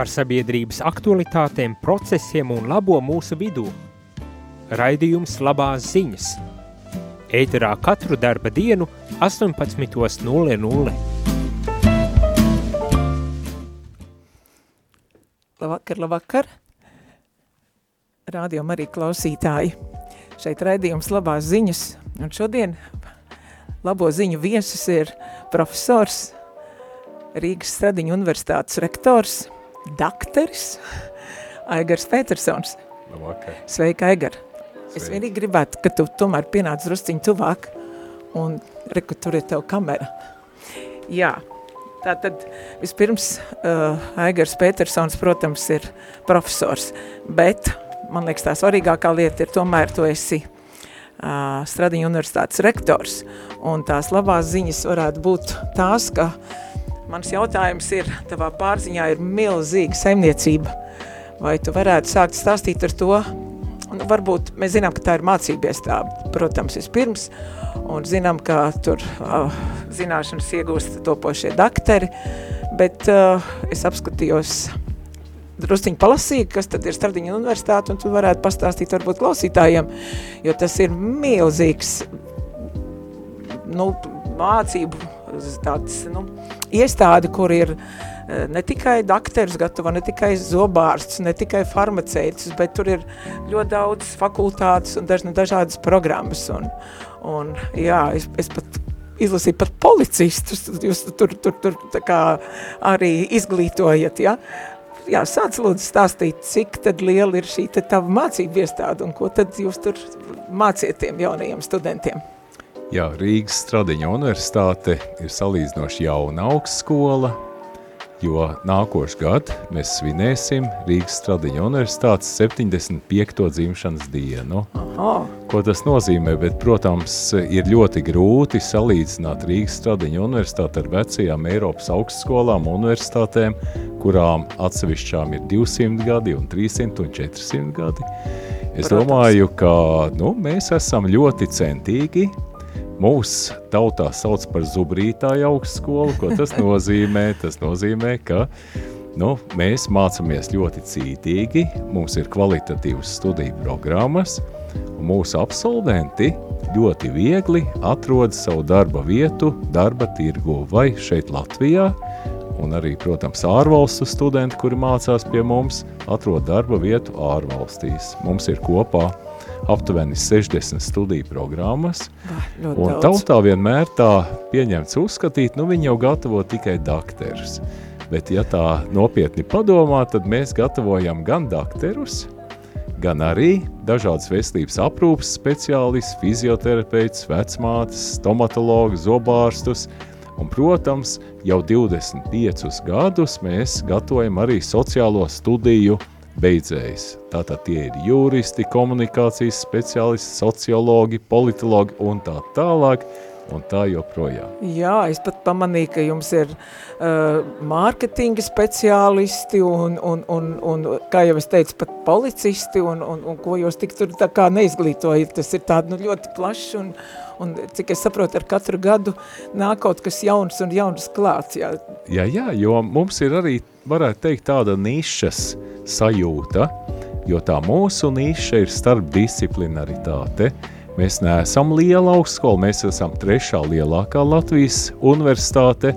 par sabiedrības aktualitātēm, procesiem un labo mūsu vidū. Raidījums labās ziņas. Ēterā katru darba dienu 18.00. Labvakar, labvakar. Rādījum arī klausītāji. Šeit raidījums labās ziņas. Un šodien labo ziņu viesis ir profesors, Rīgas Stradiņu universitātes rektors, dakteris Aigars Petersons. Labvakar. Sveika, Aigar. Es Sveiki. vienīgi gribētu, ka tu tomēr pienāc drusciņu tuvāk un reku tur ir tev kamera. Jā, tā tad vispirms uh, Aigars Petersons, protams, ir profesors, bet man liekas tā svarīgākā lieta ir tomēr tu esi uh, Stradiņu universitātes rektors un tās labās ziņas varētu būt tās, ka mans jautājums ir, tavā pārziņā ir milzīga saimniecība, vai tu varētu sākt stāstīt ar to, Un varbūt mēs zinām, ka tā ir mācība iestāde, protams, vispirms, un zinām, ka tur uh, zināšanas iegūst topošie dakteri, bet uh, es apskatījos drusciņi palasīju, kas tad ir Stradiņa universitāte, un tu varētu pastāstīt varbūt klausītājiem, jo tas ir milzīgs nu, mācību tāds, nu, iestāde, kur ir eh, ne tikai dakteris gatavo, ne tikai zobārsts, ne tikai farmaceitus, bet tur ir ļoti daudz fakultātes un daž, dažādas programmas. Un, un jā, es, es pat izlasīju pat policistus, jūs tur, tur, tur tā kā arī izglītojat, ja? Jā, sāc lūdzu stāstīt, cik tad liela ir šī te tava mācība iestāde un ko tad jūs tur māciet tiem jaunajiem studentiem? Jā, Rīgas Stradiņa universitāte ir salīdzinoši jauna augstskola, jo nākošu gadu mēs svinēsim Rīgas Stradiņa universitātes 75. dzimšanas dienu. Aha, Ko tas nozīmē, bet, protams, ir ļoti grūti salīdzināt Rīgas Stradiņa universitāti ar vecajām Eiropas augstskolām un universitātēm, kurām atsevišķām ir 200 gadi un 300 un 400 gadi. Es Protams. domāju, ka nu, mēs esam ļoti centīgi. Mūs tautā sauc par zubrītāju augstskolu. Ko tas nozīmē? Tas nozīmē, ka nu, mēs mācāmies ļoti cītīgi, mums ir kvalitatīvas studiju programmas, un mūsu absolventi ļoti viegli atrod savu darba vietu darba tirgu vai šeit Latvijā, un arī, protams, ārvalstu studenti, kuri mācās pie mums, atrod darba vietu ārvalstīs. Mums ir kopā aptuveni 60 studiju programmas, ļoti Un daudz. tautā vienmēr tā pieņemts uzskatīt, nu viņi jau gatavo tikai dakterus. Bet ja tā nopietni padomā, tad mēs gatavojam gan dakterus, gan arī dažādas veselības aprūpas speciālistus, fizioterapeits, vecmātes, stomatologus, zobārstus. Un, protams, jau 25 gadus mēs gatavojam arī sociālo studiju beidzējs. Tātad tie ir juristi, komunikācijas speciālisti, sociologi, politologi un tā tālāk un tā joprojām. Jā, es pat pamanīju, ka jums ir uh, mārketinga speciālisti un, un, un, un, kā jau es teicu, pat policisti un, un, un ko jūs tik tur tā kā neizglītojat. Tas ir tāda nu, ļoti plašs un, un, cik es saprotu, ar katru gadu nāk kaut kas jauns un jauns klāts. Jā. Jā, jā, jo mums ir arī, varētu teikt, tāda nišas sajūta, jo tā mūsu niša ir starpdisciplinaritāte. Mēs neesam liela augstskola, mēs esam trešā lielākā Latvijas universitāte.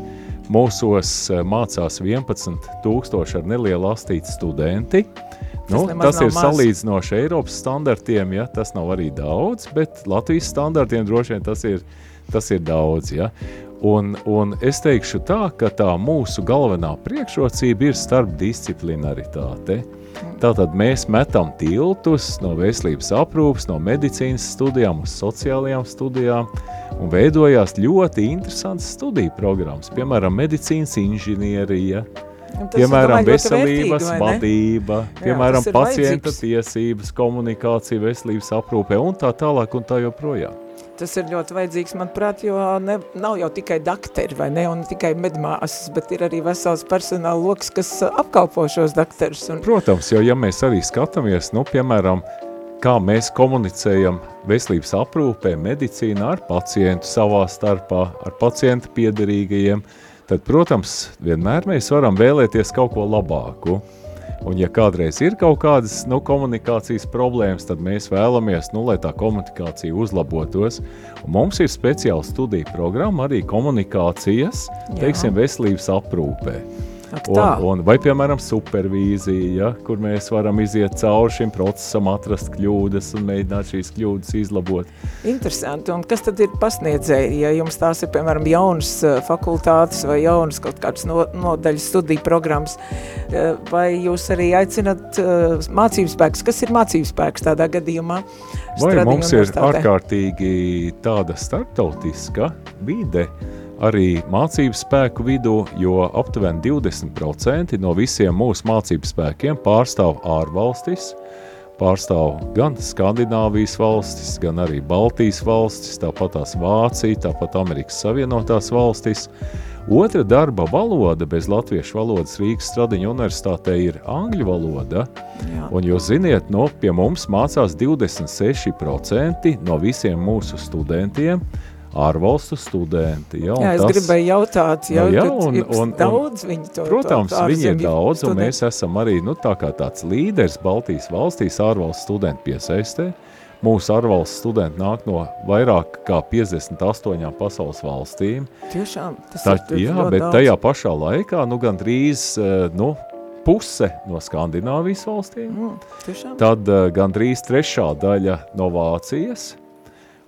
Mūsos eh, mācās 11 tūkstoši ar nelielu astīti studenti. Nu, tas nav ir salīdzinoši Eiropas standartiem, ja tas nav arī daudz, bet Latvijas standartiem droši vien tas ir, tas ir daudz. Ja? Un, un es teikšu tā, ka tā mūsu galvenā priekšrocība ir starpdisciplinaritāte. Tātad mēs metam tiltus no veselības aprūpas, no medicīnas studijām uz sociālajām studijām un veidojās ļoti interesants studiju programmas, piemēram, medicīnas inženierija, tas, piemēram, domāju, veselības vērtīgi, vadība, Jā, piemēram, pacienta vajadzīgs. tiesības, komunikācija, veselības aprūpē un tā tālāk un tā joprojām. Tas ir ļoti vajadzīgs, manuprāt, jo ne, nav jau tikai dakteri, vai ne, un tikai medmāsas, bet ir arī vesels personāla loks, kas uh, apkalpo šos dakterus. Un, Protams, jo ja mēs arī skatāmies, nu, piemēram, kā mēs komunicējam veselības aprūpē, medicīnā ar pacientu savā starpā, ar pacienta piederīgajiem, tad, protams, vienmēr mēs varam vēlēties kaut ko labāku. Un ja kādreiz ir kaut kādas nu, komunikācijas problēmas, tad mēs vēlamies, nu, lai tā komunikācija uzlabotos. Un mums ir speciāla studija programma arī komunikācijas, Jā. teiksim, veselības aprūpē. Un, un, vai, piemēram, supervīzija, ja, kur mēs varam iziet cauri šim procesam, atrast kļūdas un mēģināt šīs kļūdas izlabot. Interesanti. Un kas tad ir pasniedzēji? Ja jums tās ir, piemēram, jaunas eh, fakultātes vai jaunas kaut kādas no, nodaļas studiju programmas, eh, vai jūs arī aicinat uh, mācību spēks? Kas ir mācību spēks tādā gadījumā? Vai mums ir ārkārtīgi tāda starptautiska vide, arī mācību spēku vidū, jo aptuveni 20% no visiem mūsu mācību spēkiem pārstāv ārvalstis, pārstāv gan Skandināvijas valstis, gan arī Baltijas valstis, tāpat tās Vācija, tāpat Amerikas Savienotās valstis. Otra darba valoda bez latviešu valodas Rīgas Stradiņa universitātē ir angļu valoda. Jā. Un jūs ziniet, no pie mums mācās 26% no visiem mūsu studentiem, ārvalstu studenti. Ja, jā, es tas, gribēju jautāt, jau, nu, jā, un, un, un, daudz viņi to Protams, to viņi ir daudz, studenti. un mēs esam arī nu, tā kā tāds līderis Baltijas valstīs ārvalstu studentu piesaistē. Mūsu ārvalstu studenti nāk no vairāk kā 58 pasaules valstīm. Tiešām, tas tā, ir Jā, bet daudz. tajā pašā laikā, nu, gan drīz, eh, nu, puse no Skandināvijas valstīm, mm, tiešām. tad uh, gandrīz trešā daļa no Vācijas,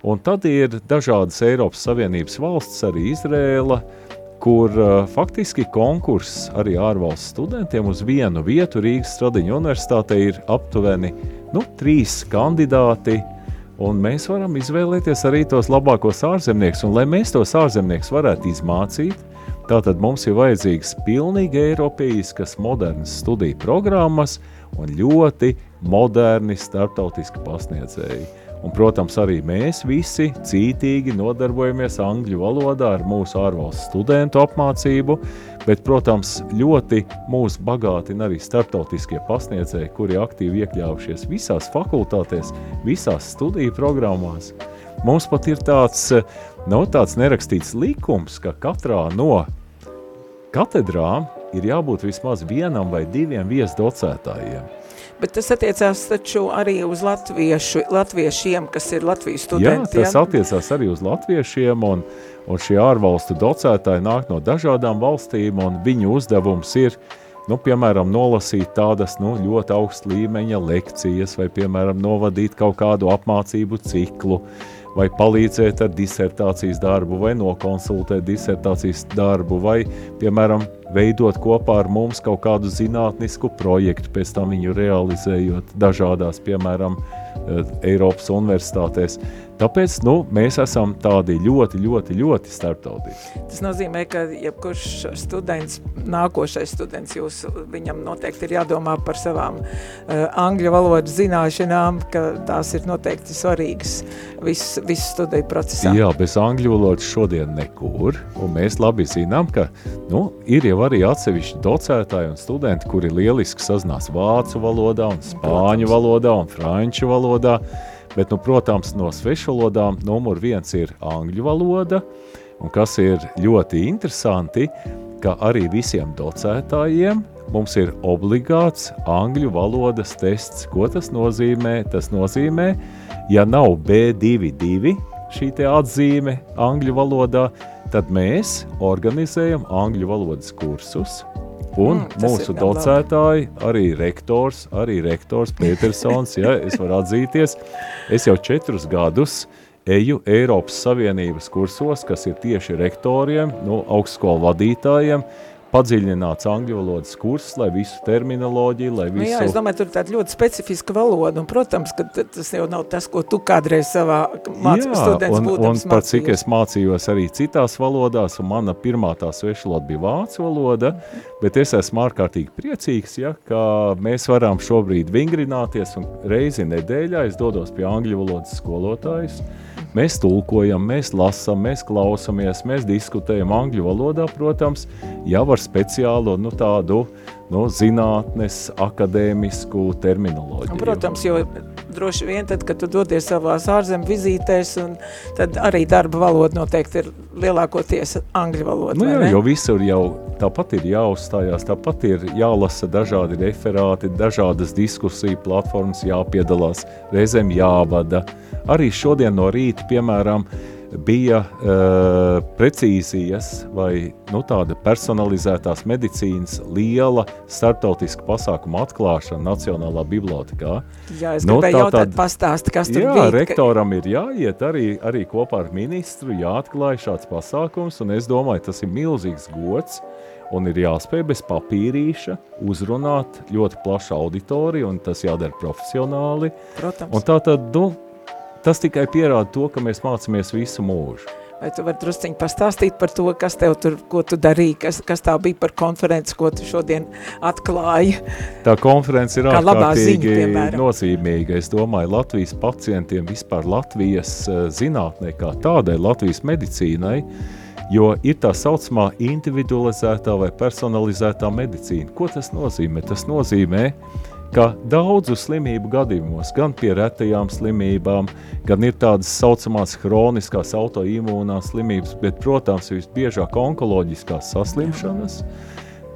Un tad ir dažādas Eiropas Savienības valsts, arī Izrēla, kur uh, faktiski konkurss arī ārvalstu studentiem uz vienu vietu Rīgas Stradiņa universitātē ir aptuveni nu, trīs kandidāti, un mēs varam izvēlēties arī tos labākos ārzemniekus, un lai mēs tos ārzemniekus varētu izmācīt, tātad mums ir vajadzīgas pilnīgi eiropeiskas modernas studiju programmas un ļoti moderni starptautiski pasniedzēji. Un, protams, arī mēs visi cītīgi nodarbojamies angļu valodā ar mūsu ārvalstu studentu apmācību, bet, protams, ļoti mūs bagātina arī starptautiskie pasniedzēji, kuri aktīvi iekļaujušies visās fakultātēs, visās studiju programmās. Mums pat ir tāds, nu, tāds nerakstīts likums, ka katrā no katedrām ir jābūt vismaz vienam vai diviem viesdocētājiem. Bet tas attiecās taču arī uz latviešu, latviešiem, kas ir Latvijas studenti. Jā, tas ja? attiecās arī uz latviešiem, un, un šie ārvalstu docētāji nāk no dažādām valstīm, un viņu uzdevums ir, nu, piemēram, nolasīt tādas nu, ļoti augsta līmeņa lekcijas, vai, piemēram, novadīt kaut kādu apmācību ciklu, vai palīdzēt ar disertācijas darbu, vai nokonsultēt disertācijas darbu, vai, piemēram, veidot kopā ar mums kaut kādu zinātnisku projektu, pēc tam viņu realizējot dažādās, piemēram, eh, Eiropas universitātēs. Tāpēc nu, mēs esam tādi ļoti, ļoti, ļoti starptautiski. Tas nozīmē, ka jebkurš students, nākošais students, jūs, viņam noteikti ir jādomā par savām uh, angļu valodas zināšanām, ka tās ir noteikti svarīgas visu, visu studiju procesā. Jā, bez angļu valodas šodien nekur, un mēs labi zinām, ka nu, ir jau arī atsevišķi docētāji un studenti, kuri lieliski sazinās vācu valodā un spāņu valodā un franču valodā, Bet, nu, protams, no svešvalodām numur viens ir angļu valoda, un kas ir ļoti interesanti, ka arī visiem docētājiem mums ir obligāts angļu valodas tests. Ko tas nozīmē? Tas nozīmē, ja nav B22 šī atzīme angļu valodā, tad mēs organizējam angļu valodas kursus – Un mm, mūsu docētāji, arī rektors, arī rektors Petersons, ja, es varu atzīties, es jau četrus gadus eju Eiropas Savienības kursos, kas ir tieši rektoriem, no nu, augstskolu vadītājiem, padziļināts angļu valodas kurs, lai visu terminoloģiju, lai visu... Nu jā, es domāju, tur tāda ļoti specifiska valoda, un, protams, ka tas jau nav tas, ko tu kādreiz savā mācības students un, būdams un par cik es mācījos arī citās valodās, un mana pirmā tā svešvaloda bija vācu valoda, bet es esmu ārkārtīgi priecīgs, ja, ka mēs varam šobrīd vingrināties, un reizi nedēļā es dodos pie angļu valodas skolotājus, Mēs tulkojam, mēs lasām, mēs klausāmies, mēs diskutējam angļu valodā, protams, jau ar speciālu nu, tādu nu, zinātnes, akadēmisku terminoloģiju. Protams, jo droši vien, tad, kad tu dodies savās ārzem vizītēs, un tad arī darba valoda noteikti ir lielākoties angļu valoda. Nu, jā, jo visur jau tāpat ir jāuzstājās, tāpat ir jālasa dažādi referāti, dažādas diskusiju platformas jāpiedalās, reizēm jāvada. Arī šodien no rīta, piemēram, uh, bija uh, precīzijas vai nu, tāda personalizētās medicīnas liela startautiska pasākuma atklāšana Nacionālā bibliotekā. Jā, es nu, gribēju jautāt, tad, pastāst, kas tur jā, bija. Jā, rektoram ir jāiet arī, arī kopā ar ministru, jāatklāj šāds pasākums, un es domāju, tas ir milzīgs gods, un ir jāspēj bez papīrīša uzrunāt ļoti plašu auditoriju, un tas jādara profesionāli. Protams. Un tā tad, nu, tas tikai pierāda to, ka mēs mācāmies visu mūžu. Vai tu vari drusciņi pastāstīt par to, kas tev tur, ko tu darīji, kas, kas tā bija par konferenci, ko tu šodien atklāji? Tā konference ir ārkārtīgi nozīmīga. Es domāju, Latvijas pacientiem, vispār Latvijas eh, zinātnē kā tādai, Latvijas medicīnai, jo ir tā saucamā individualizētā vai personalizētā medicīna. Ko tas nozīmē? Tas nozīmē, ka ka daudzu slimību gadījumos, gan pie retajām slimībām, gan ir tādas saucamās hroniskās autoimūnās slimības, bet, protams, visbiežāk onkoloģiskās saslimšanas,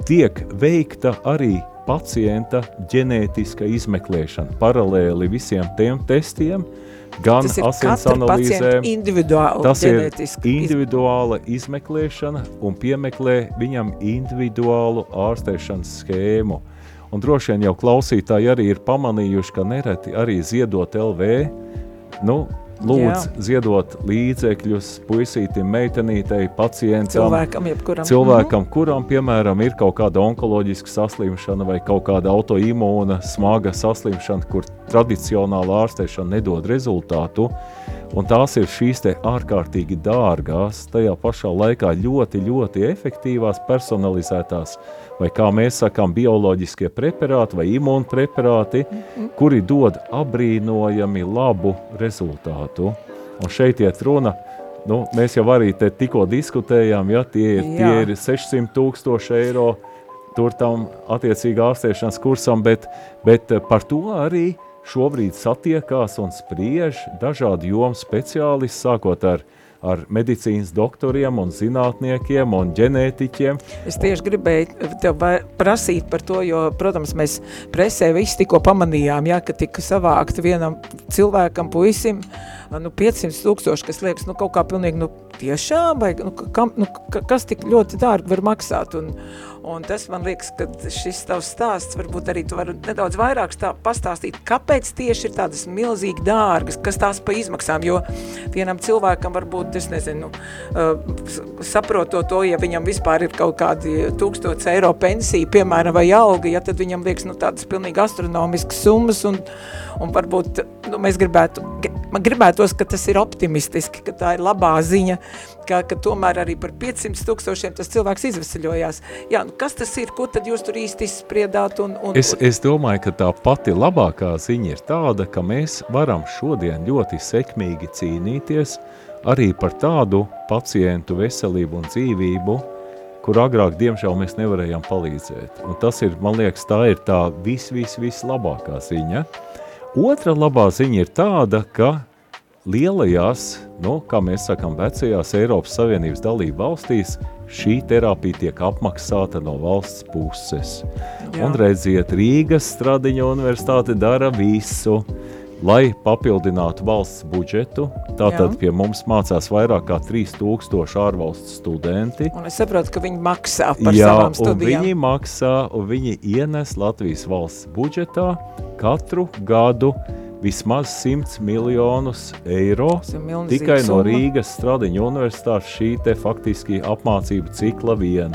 tiek veikta arī pacienta ģenētiska izmeklēšana paralēli visiem tiem testiem, gan asins analīzēm. Tas ir individuāla izmeklēšana un piemeklē viņam individuālu ārstēšanas schēmu. Un droši vien jau klausītāji arī ir pamanījuši, ka nereti arī ziedot LV, nu, lūdz Jā. ziedot līdzekļus puisītim, meitenītei, pacientam, cilvēkam, jebkuram. cilvēkam, mhm. kuram, piemēram, ir kaut kāda onkoloģiska saslimšana vai kaut kāda autoimūna smaga saslimšana, kur tradicionāla ārstēšana nedod rezultātu. Un tās ir šīs ārkārtīgi dārgās, tajā pašā laikā ļoti, ļoti efektīvās, personalizētās vai kā mēs sakām, bioloģiskie preparāti vai imūnpreparāti, kuri dod abrīnojami labu rezultātu. Un šeit iet runa, nu, mēs jau arī te tikko diskutējām, ja tie ir, tie ir 600 tūkstoši eiro tur tam attiecīgi ārstēšanas kursam, bet, bet par to arī šobrīd satiekās un spriež dažādi jomu speciālisti, sākot ar ar medicīnas doktoriem un zinātniekiem un ģenētiķiem. Es tieši gribēju tev prasīt par to, jo, protams, mēs presē visi tikko pamanījām, ja, ka tika savākt vienam cilvēkam, puisim, nu, 500 tūkstoši, kas liekas, nu, kaut kā pilnīgi, nu, tiešām, vai, nu, kam, nu, kas tik ļoti dārgi var maksāt, un, Un tas man liekas, ka šis tavs stāsts varbūt arī tu vari nedaudz vairāk stā, pastāstīt, kāpēc tieši ir tādas milzīgi dārgas, kas tās pa izmaksām, jo vienam cilvēkam varbūt, es nezinu, saprotot to, ja viņam vispār ir kaut kādi tūkstots eiro pensija, piemēram, vai alga, ja tad viņam liekas, nu, tādas pilnīgi astronomiskas summas, un, un varbūt, nu, mēs gribētu, man gribētos, ka tas ir optimistiski, ka tā ir labā ziņa, ka, ka tomēr arī par 500 tūkstošiem tas cilvēks izvesaļojās. Jā, nu kas tas ir, ko tad jūs tur īsti izspriedāt? Un, un, es, es domāju, ka tā pati labākā ziņa ir tāda, ka mēs varam šodien ļoti sekmīgi cīnīties arī par tādu pacientu veselību un dzīvību, kur agrāk, diemžēl, mēs nevarējām palīdzēt. Un tas ir, man liekas, tā ir tā vis, vis, vis labākā ziņa. Otra labā ziņa ir tāda, ka lielajās, nu, kā mēs sakām, vecajās Eiropas Savienības dalību valstīs šī terapija tiek apmaksāta no valsts puses. Jā. Un redziet, Rīgas Stradiņa universitāte dara visu, lai papildinātu valsts budžetu. Tātad Jā. pie mums mācās vairāk kā 3000 ārvalstu studenti. Un es saprotu, ka viņi maksā par Jā, savām studijām. viņi maksā, un viņi ienes Latvijas valsts budžetā katru gadu vismaz 100 miljonus eiro tikai no Rīgas Stradiņa universitātes šī te faktiski apmācību cikla vien.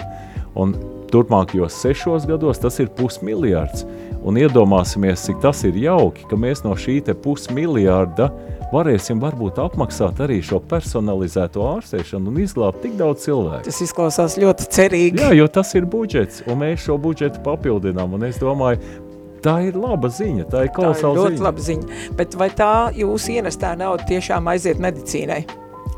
Un turpmākajos sešos gados tas ir pusmiljards. Un iedomāsimies, cik tas ir jauki, ka mēs no šī te pusmiljarda varēsim varbūt apmaksāt arī šo personalizēto ārstēšanu un izglābt tik daudz cilvēku. Tas izklausās ļoti cerīgi. Jā, jo tas ir budžets, un mēs šo budžetu papildinām, un es domāju, Tā ir laba ziņa, tā ir kolosāla ziņa. Ļoti ziņa. laba ziņa. Bet vai tā jūsu ienestā nauda tiešām aiziet medicīnai?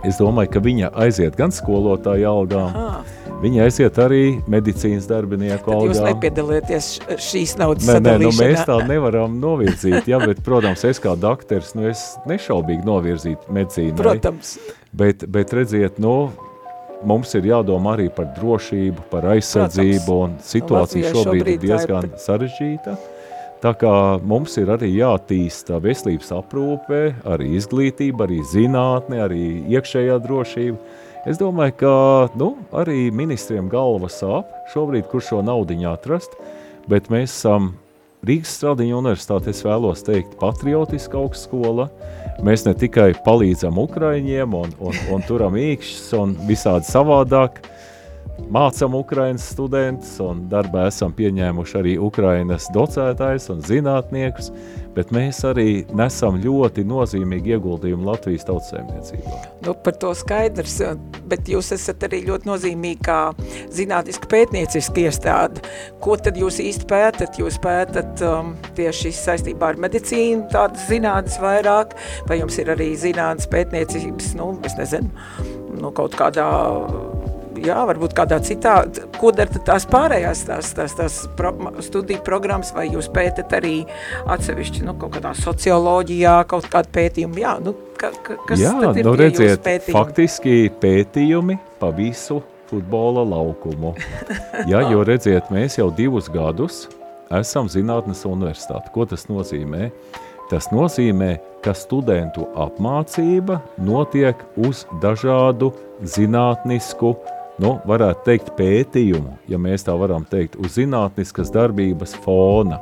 Es domāju, ka viņa aiziet gan skolotāju algām, Aha. Viņi aiziet arī medicīnas darbinieku algām. Jūs nepiedalieties šīs naudas nē, nē, nu mēs tā nevaram novirzīt, ja, bet, protams, es kā dakteris, nu es nešaubīgi novirzītu medicīnai. Protams. Bet, bet redziet, nu, mums ir jādomā arī par drošību, par aizsardzību, Protams. un situācija šobrīd, šobrīd ir diezgan ir... sarežģīta. Tā kā mums ir arī jātīsta veselības aprūpe, arī izglītība, arī zinātne, arī iekšējā drošība. Es domāju, ka nu, arī ministriem galva sāp šobrīd, kur šo naudiņu atrast, bet mēs esam Rīgas Stradiņa universitāte, es vēlos teikt, patriotiska augstskola. Mēs ne tikai palīdzam Ukraiņiem un, un, un turam īkšķus un visādi savādāk, mācam Ukrainas studentus un darbā esam pieņēmuši arī Ukrainas docētājs un zinātniekus, bet mēs arī nesam ļoti nozīmīgi ieguldījumu Latvijas tautsēmniecībā. Nu, par to skaidrs, bet jūs esat arī ļoti nozīmīgi kā zinātniski pētnieciski iestādi. Ko tad jūs īsti pētat? Jūs pētat um, tieši saistībā ar medicīnu tādas zinātnes vairāk, vai jums ir arī zinātnes pētniecības, nu, es nezinu, nu, kaut kādā jā, varbūt kādā citā, ko dara tās pārējās tās, tās, tās pro, studiju programmas, vai jūs pētat arī atsevišķi, nu, kaut kādā socioloģijā, kaut kādu pētījumu, jā, nu, ka, ka, kas jā, tad ir nu, redziet, pētījumi? faktiski pētījumi pa visu futbola laukumu. jā, jo redziet, mēs jau divus gadus esam zinātnes universitāte. Ko tas nozīmē? Tas nozīmē, ka studentu apmācība notiek uz dažādu zinātnisku uh, nu, varētu teikt, pētījumu, ja mēs tā varam teikt, uz zinātniskas darbības fona.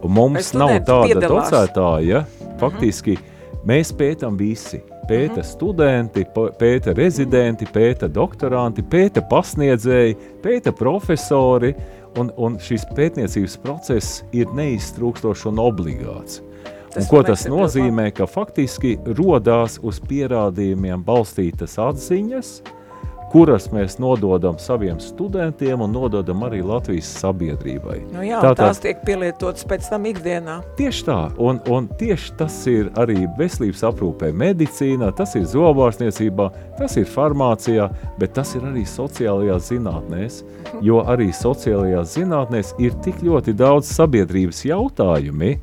Un mums nav tāda docētāja, faktiski uh -huh. mēs pētam visi. Pēta -huh. studenti, pēta rezidenti, pēta doktoranti, pēta pasniedzēji, pēta profesori, un, un šis pētniecības process ir neiztrūkstošs un obligāts. Tas un ko tas nozīmē? Ka faktiski rodās uz pierādījumiem balstītas atziņas, uh, kuras mēs nododam saviem studentiem un nododam arī Latvijas sabiedrībai. Nu jā, tā, tās tiek pielietotas pēc tam ikdienā. Tieši tā, un, un tieši tas ir arī veselības aprūpē medicīnā, tas ir zobārstniecībā, tas ir farmācijā, bet tas ir arī sociālajās zinātnēs, mhm. jo arī sociālajās zinātnēs ir tik ļoti daudz sabiedrības jautājumi,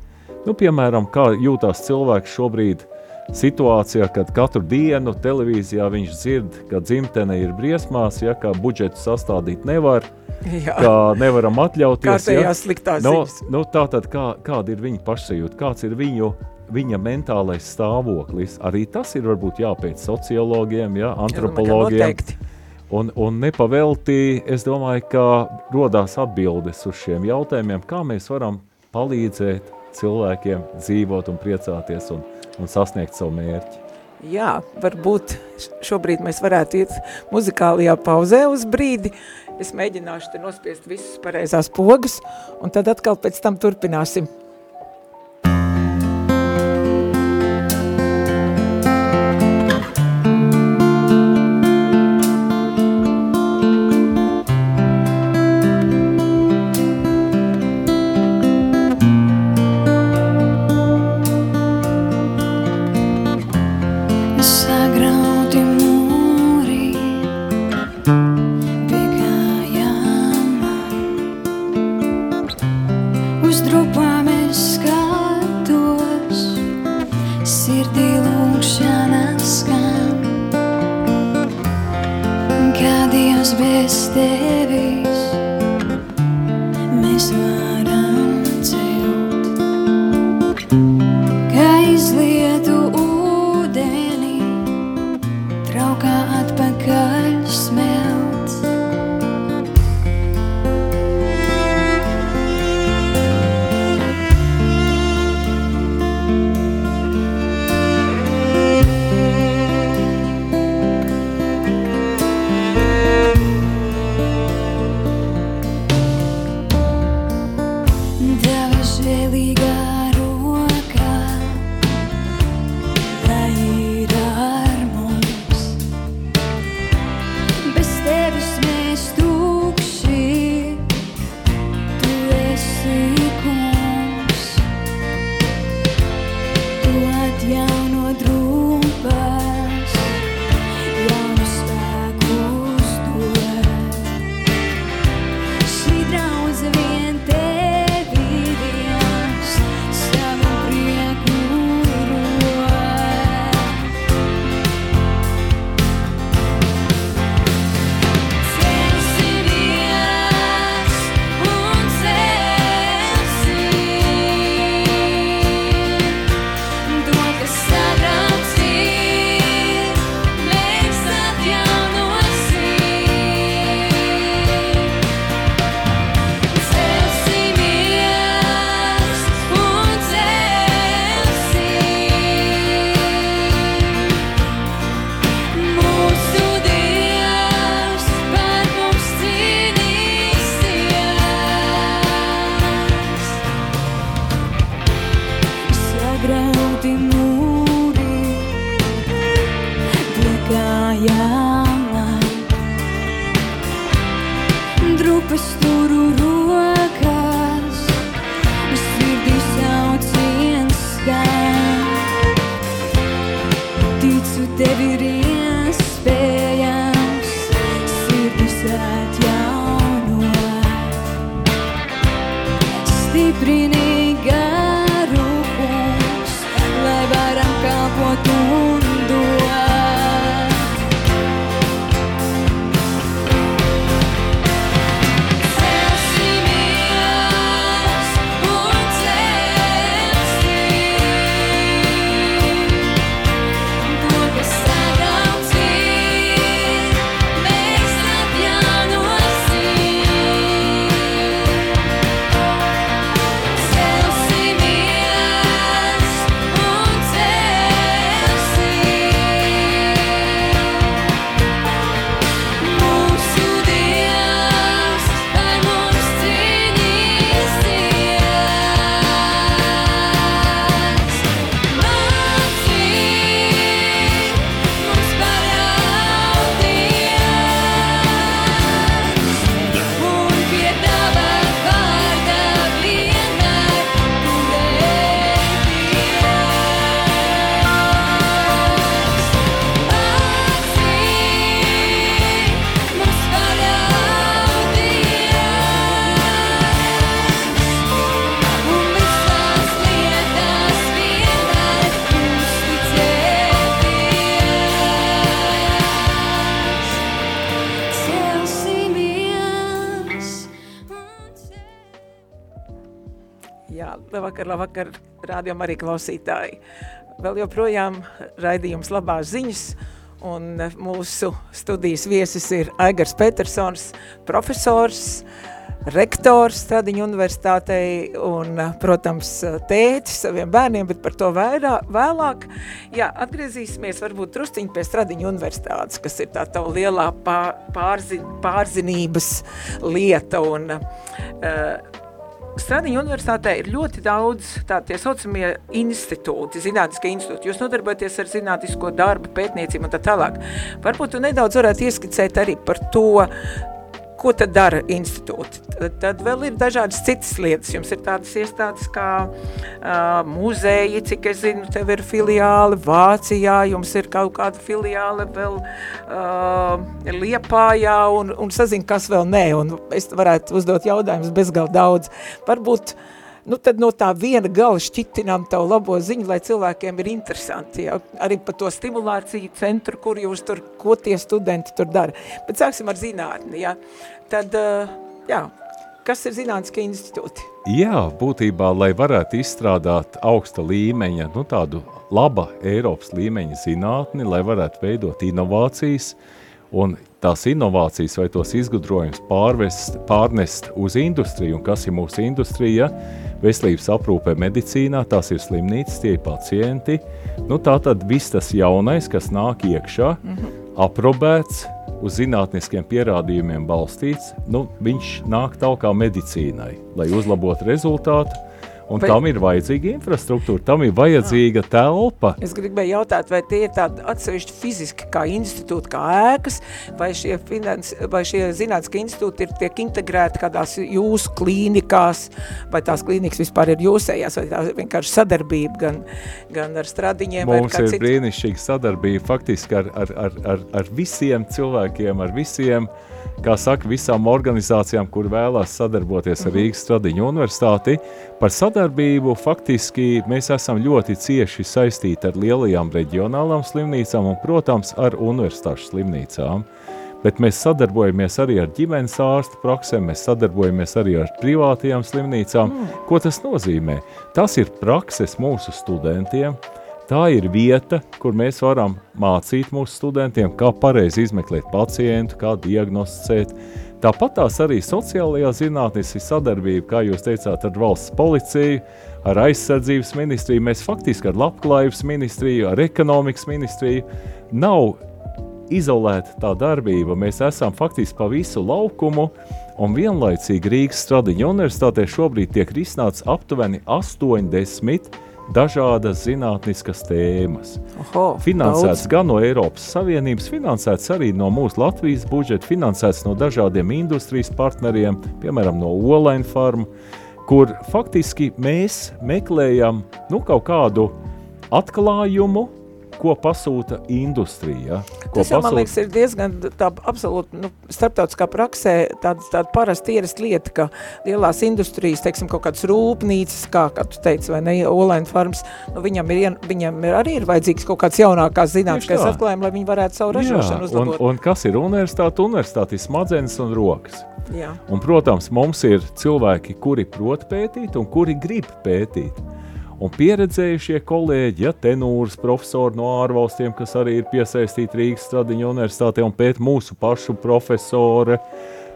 nu, piemēram, kā jūtās cilvēks šobrīd – situācijā, kad katru dienu televīzijā viņš dzird, ka dzimtene ir briesmās, ja kā budžetu sastādīt nevar, Jā. kā nevaram atļauties. Ja? sliktās no, nu, tā tad kā, kāda ir viņa pašsajūta, kāds ir viņu, viņa mentālais stāvoklis. Arī tas ir varbūt jāpēc sociologiem, ja, antropologiem. Ja, Un, un nepavelti, es domāju, ka rodās atbildes uz šiem jautājumiem, kā mēs varam palīdzēt cilvēkiem dzīvot un priecāties un un sasniegt savu mērķi. Jā, varbūt šobrīd mēs varētu iet muzikālajā pauzē uz brīdi. Es mēģināšu te nospiest visas pareizās pogas, un tad atkal pēc tam turpināsim. ты приникаешь. Labvakar, rādījumā arī klausītāji. Vēl joprojām raidījums labās ziņas, un mūsu studijas viesis ir Aigars Petersons, profesors, rektors Stradiņu universitātei un, protams, tētis saviem bērniem, bet par to vairāk, vēlāk. Jā, atgriezīsimies varbūt trusciņi pie Stradiņu universitātes, kas ir tā tava lielā pār, pārzi, pārzinības lieta un uh, Stradiņa universitātē ir ļoti daudz tā tie saucamie institūti, zinātniskie institūti. Jūs nodarbojaties ar zinātnisko darbu, pētniecību un tā tālāk. Varbūt tu nedaudz varētu ieskicēt arī par to, ko tad dara institūti. Tad, vēl ir dažādas citas lietas. Jums ir tādas iestādes kā uh, muzeji, cik es zinu, tev ir filiāli Vācijā, jums ir kaut kāda filiāle vēl uh, Liepājā un, un sazinu, kas vēl nē. Un es varētu uzdot jautājumus bezgal daudz. Varbūt nu tad no tā viena gala šķitinām tavu labo ziņu, lai cilvēkiem ir interesanti, ja? arī par to stimulāciju centru, kur jūs tur, ko tie studenti tur dara. Bet sāksim ar zinātni, ja? Tad, jā, kas ir zinātniskie institūti? Jā, būtībā, lai varētu izstrādāt augsta līmeņa, nu tādu laba Eiropas līmeņa zinātni, lai varētu veidot inovācijas un tās inovācijas vai tos izgudrojumus pārvest, pārnest uz industriju, un kas ir mūsu industrija, veselības aprūpē medicīnā, tās ir slimnīcas, tie ir pacienti, nu tā tad viss tas jaunais, kas nāk iekšā, mm -hmm. aprobēts, uz zinātniskiem pierādījumiem balstīts, nu, viņš nāk tālāk kā medicīnai, lai uzlabotu rezultātu, un Bet- tam ir vajadzīga infrastruktūra, tam ir vajadzīga telpa. Es gribēju jautāt, vai tie ir tādi atsevišķi fiziski kā institūti, kā ēkas, vai šie, finans, vai šie zinātniskie institūti ir tiek integrēti kādās jūsu klīnikās, vai tās klīnikas vispār ir jūsējās, vai tā ir vienkārši sadarbība gan, gan ar stradiņiem, vai Mums ir kā citu. brīnišķīga sadarbība faktiski ar, ar, ar, ar, ar visiem cilvēkiem, ar visiem, kā saka, visām organizācijām, kur vēlās sadarboties Mhm. ar Rīgas Stradiņu universitāti. Par sadarbību faktiski mēs esam ļoti cieši saistīti ar lielajām reģionālām slimnīcām un, protams, ar universitāšu slimnīcām. Bet mēs sadarbojamies arī ar ģimenes ārstu praksēm, mēs sadarbojamies arī ar privātajām slimnīcām. Mm. Ko tas nozīmē? Tas ir prakses mūsu studentiem, Tā ir vieta, kur mēs varam mācīt mūsu studentiem, kā pareizi izmeklēt pacientu, kā diagnosticēt. Tāpat tās arī sociālajā zinātnē ir sadarbība, kā jūs teicāt, ar valsts policiju, ar aizsardzības ministriju. Mēs faktiski ar labklājības ministriju, ar ekonomikas ministriju nav izolēta tā darbība. Mēs esam faktiski pa visu laukumu, un vienlaicīgi Rīgas Stradiņa universitātē šobrīd tiek risināts aptuveni 80 dažādas zinātniskas tēmas. Oho, Finansēts gan no Eiropas Savienības, finansēts arī no mūsu Latvijas budžeta, finansēts no dažādiem industrijas partneriem, piemēram, no Olaina farma, kur faktiski mēs meklējam nu, kaut kādu atklājumu, ko pasūta industrija. Ko Tas jau, man liekas, ir diezgan tā absolūti, nu, starptautiskā praksē tāda, tāda parasti ierasta lieta, ka lielās industrijas, teiksim, kaut kādas rūpnīcas, kā, kā tu teici, vai ne, Olaina farms, nu, viņam, ir, viņam ir arī ir vajadzīgs kaut kāds jaunākās zinātniskais tā. atklājumi, lai viņi varētu savu ražošanu un, uzlabot. un kas ir universitāte? Universitāte ir smadzenes un rokas. Jā. Un, protams, mums ir cilvēki, kuri prot pētīt un kuri grib pētīt. Un pieredzējušie kolēģi, ja tenūras profesori no ārvalstiem, kas arī ir piesaistīti Rīgas Stradiņa universitātē un pēt mūsu pašu profesori,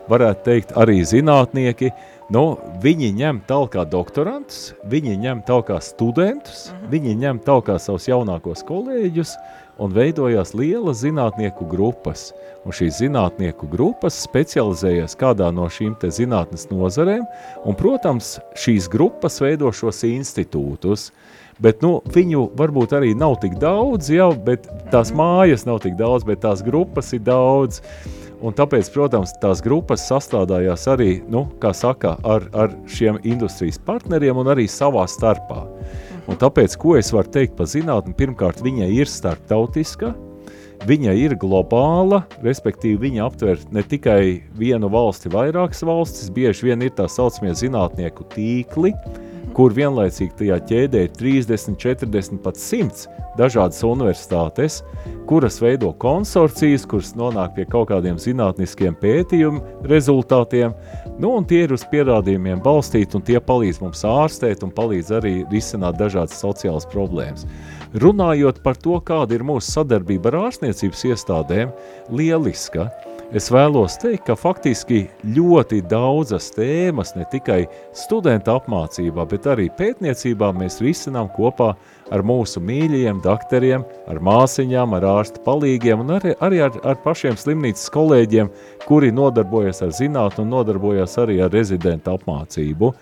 varētu teikt arī zinātnieki, nu, viņi ņem talkā doktorantus, viņi ņem talkā studentus, viņi ņem talkā savus jaunākos kolēģus un veidojās lielas zinātnieku grupas. Un šīs zinātnieku grupas specializējas kādā no šīm te zinātnes nozarēm, un, protams, šīs grupas veido šos institūtus, bet, nu, viņu varbūt arī nav tik daudz, jau, bet tās mājas nav tik daudz, bet tās grupas ir daudz, un tāpēc, protams, tās grupas sastādājās arī, nu, kā saka, ar, ar šiem industrijas partneriem un arī savā starpā. Un tāpēc, ko es varu teikt par zinātni, pirmkārt, viņa ir starptautiska, viņa ir globāla, respektīvi viņa aptver ne tikai vienu valsti, vairākas valstis, bieži vien ir tā saucamie zinātnieku tīkli, kur vienlaicīgi tajā ķēdē ir 30, 40, pat 100 dažādas universitātes, kuras veido konsorcijas, kuras nonāk pie kaut kādiem zinātniskiem pētījumu rezultātiem, nu un tie ir uz pierādījumiem balstīti un tie palīdz mums ārstēt un palīdz arī risināt dažādas sociālas problēmas. Runājot par to, kāda ir mūsu sadarbība ar ārstniecības iestādēm, lieliska. Es vēlos teikt, ka faktiski ļoti daudzas tēmas, ne tikai studenta apmācībā, bet arī pētniecībā mēs risinām kopā ar mūsu mīļajiem doktoriem, ar māsiņām, ar ārsta palīgiem un arī, arī ar, ar pašiem slimnīcas kolēģiem, kuri nodarbojas ar zinātnu un nodarbojas arī ar rezidentu apmācību.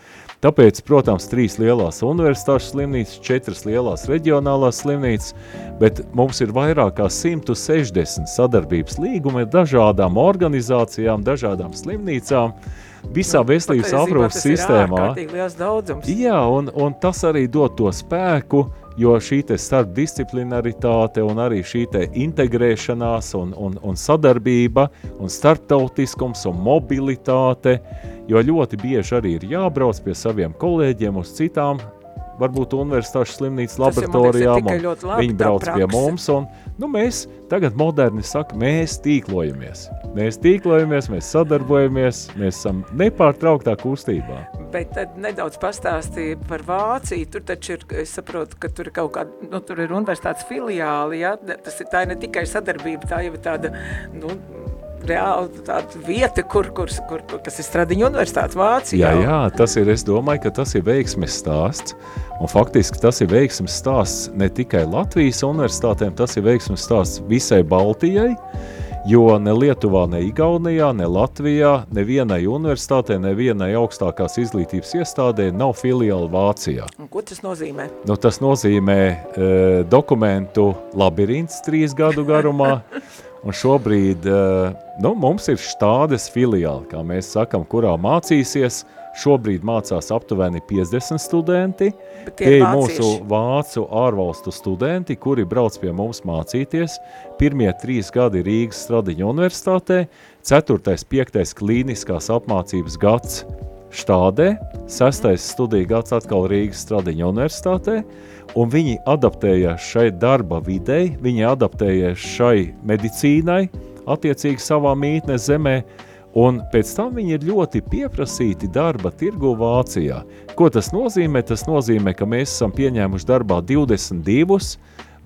Tāpēc, protams, trīs lielās universitāšu slimnīcas, četras lielās reģionālās slimnīcas, bet mums ir vairāk kā 160 sadarbības līgumi ar dažādām organizācijām, dažādām slimnīcām, visā veselības Patiesībā aprūpas sistēmā. Jā, un, un tas arī dod to spēku, jo šī te starpdisciplinaritāte un arī šī te integrēšanās un, un, un sadarbība un starptautiskums un mobilitāte, jo ļoti bieži arī ir jābrauc pie saviem kolēģiem uz citām varbūt universitāšu slimnīcas laboratorijām, viņi brauc pie mums, un nu, mēs tagad moderni saka, mēs tīklojamies. Mēs tīklojamies, mēs sadarbojamies, mēs esam nepārtrauktā kustībā. Bet tad nedaudz pastāstīja par Vāciju. Tur taču ir, es saprotu, ka tur ir kaut kāda, nu, tur ir universitātes filiāli, ja? Tas ir tā ir ne tikai sadarbība, tā jau ir tāda, nu, reāli tāda vieta, kur, kur, kur, kur kas ir Stradiņa universitātes Vācijā. Jā, jā, tas ir, es domāju, ka tas ir veiksmes stāsts, un faktiski tas ir veiksmes stāsts ne tikai Latvijas universitātēm, tas ir veiksmes stāsts visai Baltijai, jo ne Lietuvā, ne Igaunijā, ne Latvijā, nevienai universitātei, nevienai augstākās izglītības iestādē nav filiāli Vācijā. Un Ko tas nozīmē? Nu, tas nozīmē e, dokumentu labirints trīs gadu garumā, un šobrīd e, nu, mums ir štādes filiāli, kā mēs sakam, kurā mācīsies. Šobrīd mācās aptuveni 50 studenti. Bet tie ir mūsu vācu ārvalstu studenti, kuri brauc pie mums mācīties. Pirmie trīs gadi Rīgas Stradiņa universitātē, ceturtais, piektais klīniskās apmācības gads štādē, sestais studiju gads atkal Rīgas Stradiņa universitātē, un viņi adaptējās šai darba videi, viņi adaptējās šai medicīnai, attiecīgi savā mītnes zemē, un pēc tam viņi ir ļoti pieprasīti darba tirgu Vācijā. Ko tas nozīmē? Tas nozīmē, ka mēs esam pieņēmuši darbā 22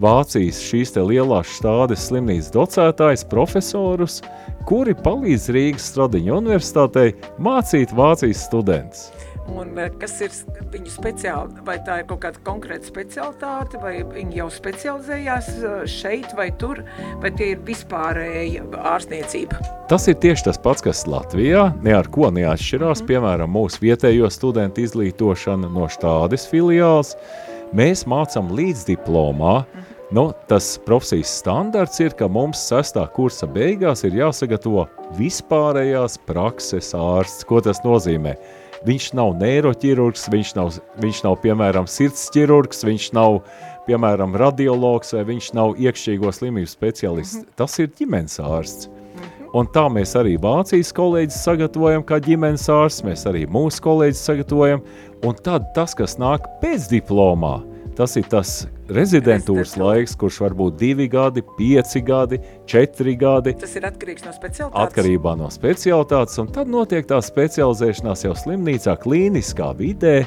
Vācijas šīs te lielās štādes slimnīcas docētājs, profesorus, kuri palīdz Rīgas Stradiņa universitātei mācīt Vācijas studentus. Un eh, kas ir viņu speciāli, vai tā ir kaut kāda konkrēta specialitāte, vai viņi jau specializējās eh, šeit vai tur, vai tie ir vispārēja ārstniecība? Tas ir tieši tas pats, kas Latvijā ne ar ko neatšķirās. Piemēram, mūsu vietējo studentu izglītošana no štādes filiāls. mēs mācām līdzdiplomā, nu, tas profesijas standarts ir, ka mums sestā kursa beigās ir jāsagatavo vispārējās prakses ārsts. Ko tas nozīmē? Viņš nav neiroķirurgs, viņš nav, viņš nav, piemēram, sirds ķirurgs, viņš nav, piemēram, radiologs vai viņš nav iekšķīgo slimību speciālists. Tas ir ģimenes ārsts. Un tā mēs arī Vācijas kolēģis sagatavojam kā ģimenes ārsts, mēs arī mūsu kolēģis sagatavojam, un tad tas, kas nāk pēc diplomā, tas ir tas rezidentūras Rezidentūra. laiks, kurš var būt divi gadi, pieci gadi, četri gadi, Tas ir atkarīgs no speciālitātes. atkarībā no specialitātes, un tad notiek tā specializēšanās jau slimnīcā, klīniskā vidē,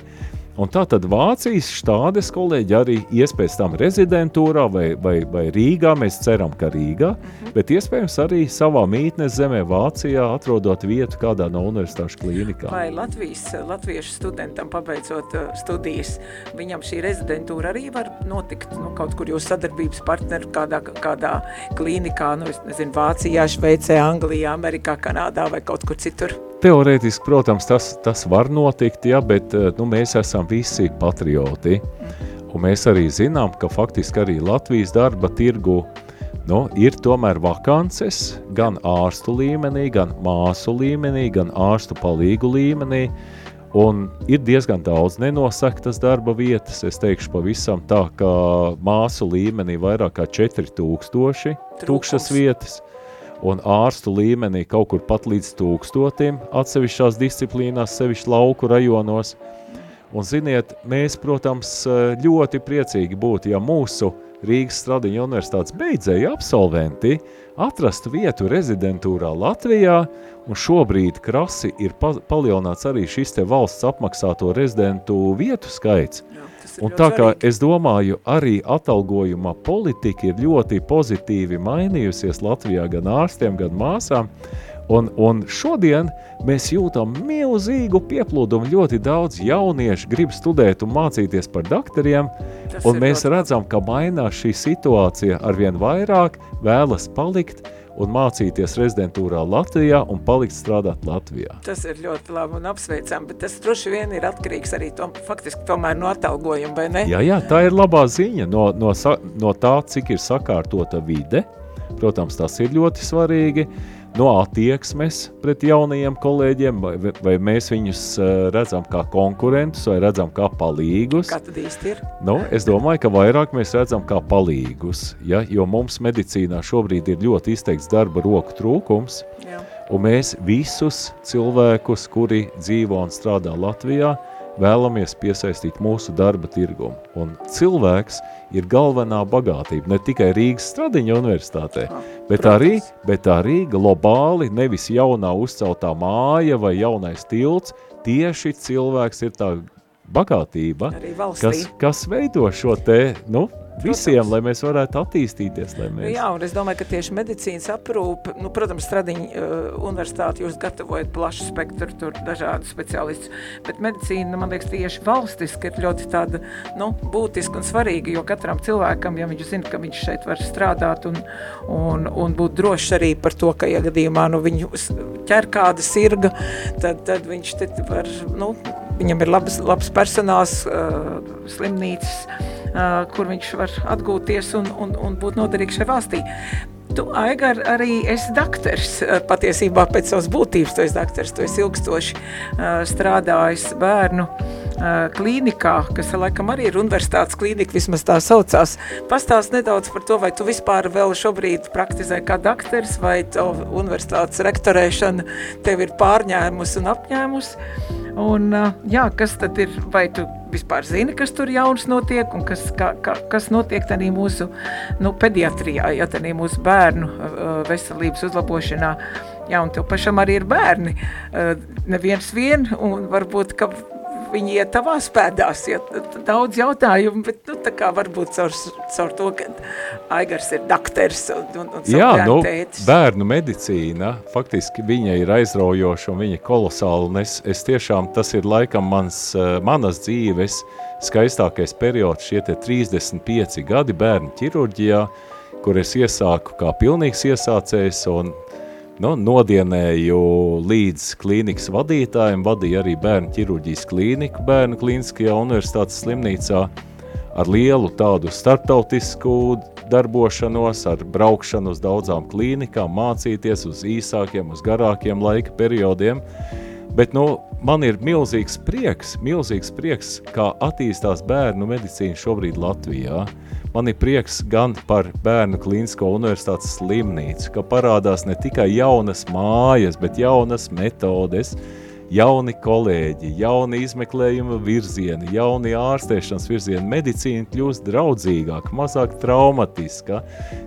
Un tā tad Vācijas štādes kolēģi arī iespējas tam rezidentūrā vai, vai, vai Rīgā, mēs ceram, ka Rīgā, bet iespējams arī savā mītnes zemē Vācijā atrodot vietu kādā no universitāšu klīnikām. Vai Latvijas, latviešu studentam pabeidzot uh, studijas, viņam šī rezidentūra arī var notikt nu, kaut kur jūs sadarbības partneru kādā, kādā klīnikā, nu, es nezinu, Vācijā, Šveicē, Anglijā, Amerikā, Kanādā vai kaut kur citur? Teorētiski, protams, tas, tas var notikt, ja, bet eh, nu, mēs esam visi patrioti. Un mēs arī zinām, ka faktiski arī Latvijas darba tirgu nu, ir tomēr vakances gan ārstu līmenī, gan māsu līmenī, gan ārstu palīgu līmenī. Un ir diezgan daudz nenosaktas darba vietas. Es teikšu pavisam tā, ka māsu līmenī vairāk kā 4000 tukšas vietas un ārstu līmenī kaut kur pat līdz tūkstotim atsevišķās disciplīnās, sevišķi lauku rajonos. Un ziniet, mēs, protams, ļoti priecīgi būtu, ja mūsu Rīgas Stradiņa universitātes beidzēji absolventi atrastu vietu rezidentūrā Latvijā, un šobrīd krasi ir pa palielināts arī šis te valsts apmaksāto rezidentu vietu skaits. Jā, Un tā kā svarīgi. es domāju, arī atalgojuma politika ir ļoti pozitīvi mainījusies Latvijā gan ārstiem, gan māsām. Un, un šodien mēs jūtam milzīgu pieplūdumu. Ļoti daudz jauniešu grib studēt un mācīties par doktoriem. Mēs ļoti redzam, ka mainās šī situācija ar vien vairāk, vēlas palikt un mācīties rezidentūrā Latvijā un palikt strādāt Latvijā. Tas ir ļoti labi un apsveicam, bet tas droši vien ir atkarīgs arī tom, faktiski tomēr no atalgojuma, vai ne? Jā, jā, tā ir labā ziņa no, no, no tā, cik ir sakārtota vide. Protams, tas ir ļoti svarīgi. No attieksmes pret jaunajiem kolēģiem, vai, vai mēs viņus eh, redzam kā konkurentus, vai redzam kā palīgus. Kā tad īsti ir? Nu, es domāju, ka vairāk mēs redzam kā palīgus, ja? jo mums medicīnā šobrīd ir ļoti izteikts darba roku trūkums, Jā. un mēs visus cilvēkus, kuri dzīvo un strādā Latvijā, vēlamies piesaistīt mūsu darba tirgumu. Un cilvēks ir galvenā bagātība ne tikai Rīgas Stradiņa universitātē, bet arī, bet arī globāli nevis jaunā uzceltā māja vai jaunais tilts, tieši cilvēks ir tā bagātība, kas, kas veido šo te, nu, visiem, Protams. lai mēs varētu attīstīties, Nu mēs... Jā, un es domāju, ka tieši medicīnas aprūpe, nu, protams, Stradiņa uh, universitāti jūs gatavojat plašu spektru, tur dažādu speciālistus, bet medicīna, man liekas, tieši valstiski ir ļoti tāda, nu, būtiska un svarīga, jo katram cilvēkam, ja viņš zina, ka viņš šeit var strādāt un, un, un būt drošs arī par to, ka, ja gadījumā, nu, viņu ķer kāda sirga, tad, tad viņš te var, nu, viņam ir labs, labs personāls, uh, slimnīcas, kur viņš var atgūties un, un, un būt noderīgs šai valstī. Tu, Aigar, arī esi dakters, uh, patiesībā pēc savas būtības tu esi dakters, tu esi ilgstoši strādājis bērnu klīnikā, kas laikam arī ir universitātes klīnika, vismaz tā saucās. Pastāst nedaudz par to, vai tu vispār vēl šobrīd praktizē kā dakteris, vai tavu universitātes rektorēšana tev ir pārņēmusi un apņēmusi. Un, jā, kas tad ir, vai tu vispār zini, kas tur jauns notiek un kas, ka, ka, kas notiek arī mūsu nu, pediatrijā, ja arī mūsu bērnu veselības uzlabošanā. Jā, un tev pašam arī ir bērni, neviens vien, un varbūt, ka viņi iet tavās pēdās, t- daudz jautājumu, bet, nu, tā kā varbūt caur, caur to, ka Aigars ir dakters un, un, un Jā, nu, tētis. bērnu medicīna, faktiski viņa ir aizraujoša un viņa kolosāla, un es, es tiešām, tas ir laikam mans, eh, manas dzīves skaistākais periods, šie te 35 gadi bērnu ķirurģijā, kur es iesāku kā pilnīgs iesācējs un nu, nodienēju līdz klīnikas vadītājiem, vadīju arī bērnu ķirurģijas klīniku bērnu klīniskajā universitātes slimnīcā, ar lielu tādu starptautisku darbošanos, ar braukšanu uz daudzām klīnikām, mācīties uz īsākiem, uz garākiem laika periodiem. Bet nu, man ir milzīgs prieks, milzīgs prieks, kā attīstās bērnu medicīna šobrīd Latvijā. Man ir prieks gan par bērnu klīnisko universitātes slimnīcu, ka parādās ne tikai jaunas mājas, bet jaunas metodes, jauni kolēģi, jauni izmeklējuma virzieni, jauni ārstēšanas virzieni, medicīna kļūst draudzīgāka, mazāk traumatiska.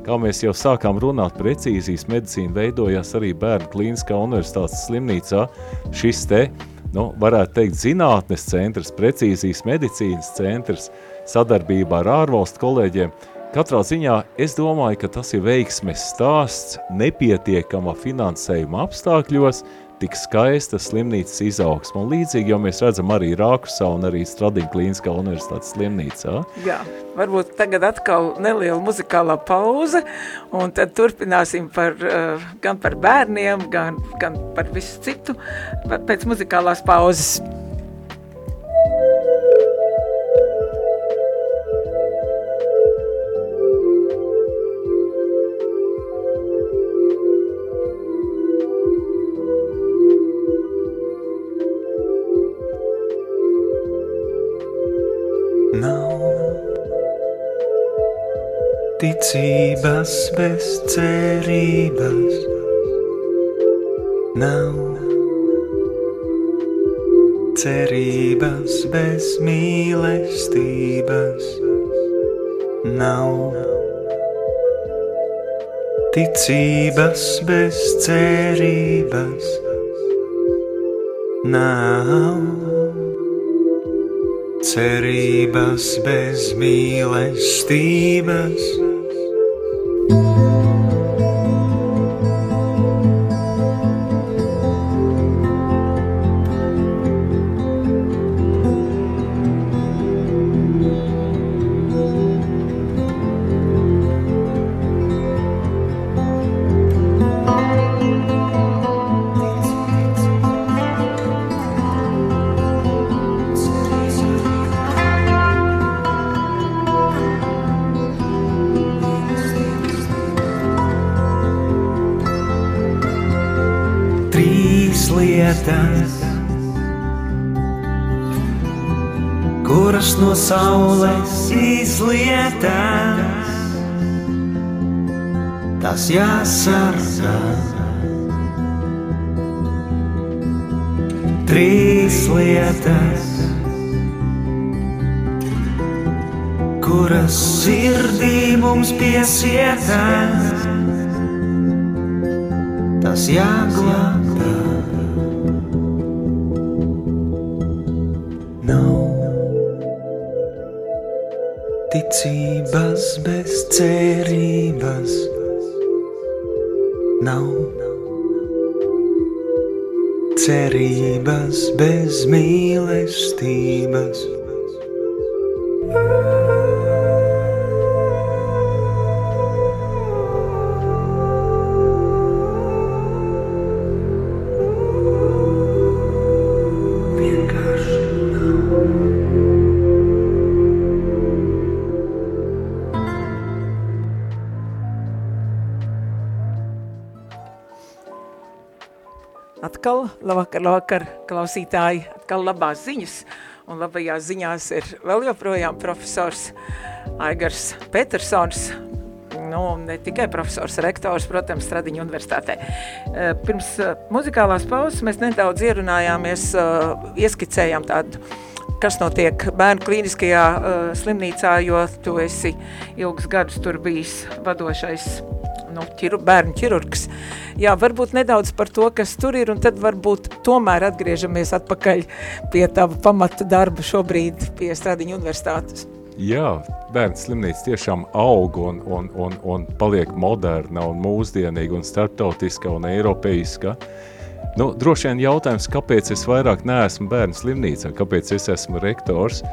Kā mēs jau sākām runāt, precīzijas medicīna veidojās arī Bērnu klīniskā universitātes slimnīcā. Šis te, nu, varētu teikt, zinātnes centrs, precīzijas medicīnas centrs, sadarbībā ar ārvalstu kolēģiem, Katrā ziņā es domāju, ka tas ir veiksmes stāsts nepietiekama finansējuma apstākļos, tik skaista slimnīcas izaugsma. Un līdzīgi jau mēs redzam arī Rākusā un arī Stradiņa klīniskā universitātes slimnīcā. Jā, varbūt tagad atkal neliela muzikālā pauze, un tad turpināsim par, uh, gan par bērniem, gan, gan par visu citu pēc muzikālās pauzes. Nav ticības bez cerības, nav cerības bez mīlestības, nav ticības bez cerības, nav cerības bez mīlestības. Bez cerības, nav cerības bez mīlestības. Vienkārši labvakar, labvakar, klausītāji, atkal labās ziņas, un labajās ziņās ir vēl joprojām profesors Aigars Petersons, nu, ne tikai profesors, rektors, protams, Stradiņa universitātē. Eh, Pirms eh, muzikālās pauzes mēs nedaudz ierunājāmies, eh, ieskicējām tādu kas notiek bērnu klīniskajā slimnīcā, jo tu esi ilgus gadus tur bijis vadošais nu, ķiru, bērnu ķirurgs. Jā, varbūt nedaudz par to, kas tur ir, un tad varbūt tomēr atgriežamies atpakaļ pie tava pamata darba šobrīd pie Stradiņa universitātes. Jā, bērnu slimnīca tiešām aug un, un, un, un paliek moderna un mūsdienīga un starptautiska un eiropeiska. Nu, droši vien jautājums, kāpēc es vairāk neesmu bērnu slimnīcā, kāpēc es esmu rektors?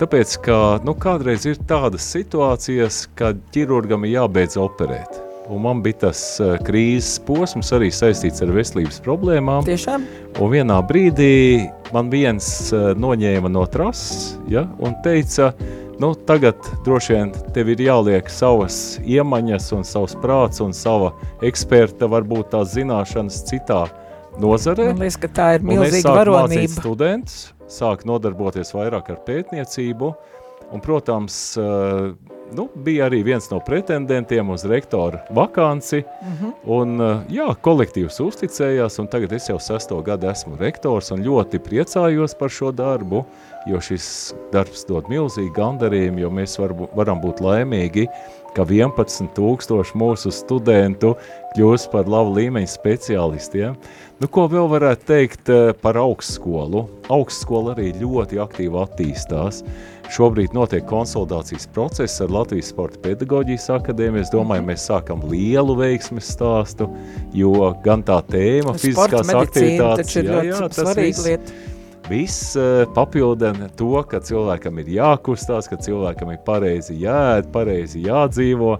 Tāpēc, ka nu, kādreiz ir tādas situācijas, kad ķirurgam ir jābeidz operēt. Un man bija tas uh, krīzes posms arī saistīts ar veselības problēmām. Tiešām? Un vienā brīdī man viens uh, noņēma no trases ja, un teica, nu, tagad droši vien tev ir jāliek savas iemaņas un savs prāts un sava eksperta, varbūt tās zināšanas citā nozarē. Man liekas, ka tā ir milzīga varonība. studentus, sāku nodarboties vairāk ar pētniecību, un, protams, eh, nu, bija arī viens no pretendentiem uz rektora vakanci, Mhm. un, eh, jā, kolektīvs uzticējās, un tagad es jau sesto gadu esmu rektors, un ļoti priecājos par šo darbu, jo šis darbs dod milzīgi gandarījumu, jo mēs varbu, varam būt laimīgi, ka 11 tūkstoši mūsu studentu kļūst par labu līmeņu speciālistiem. Nu, ko vēl varētu teikt eh, par augstskolu? Augstskola arī ļoti aktīvi attīstās. Šobrīd notiek konsolidācijas process ar Latvijas Sporta pedagoģijas akadēmiju. Es domāju, mēs sākam lielu veiksmes stāstu, jo gan tā tēma, Sporta fiziskās aktivitātes, ir ļoti tas svarīga viss- lieta. Viss uh, papildina to, ka cilvēkam ir jākustās, ka cilvēkam ir pareizi jāēd, pareizi jādzīvo,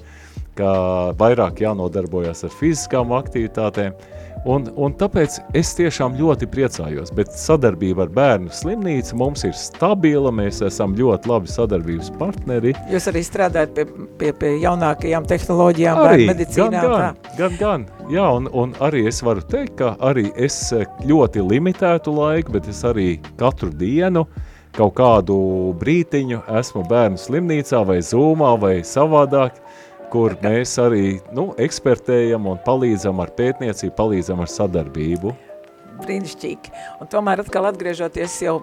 ka vairāk jānodarbojas ar fiziskām aktivitātēm. Un, un tāpēc es tiešām ļoti priecājos, bet sadarbība ar bērnu slimnīcu mums ir stabila, mēs esam ļoti labi sadarbības partneri. Jūs arī strādājat pie, pie, pie jaunākajām tehnoloģijām, Arī, medicīnā. gan, gan, gan, gan. Jā, un, un arī es varu teikt, ka arī es eh, ļoti limitētu laiku, bet es arī katru dienu kaut kādu brītiņu esmu bērnu slimnīcā vai zūmā vai savādāk, kur mēs arī nu, ekspertējam un palīdzam ar pētniecību, palīdzam ar sadarbību. brīnišķīgi. Un tomēr atkal atgriežoties jau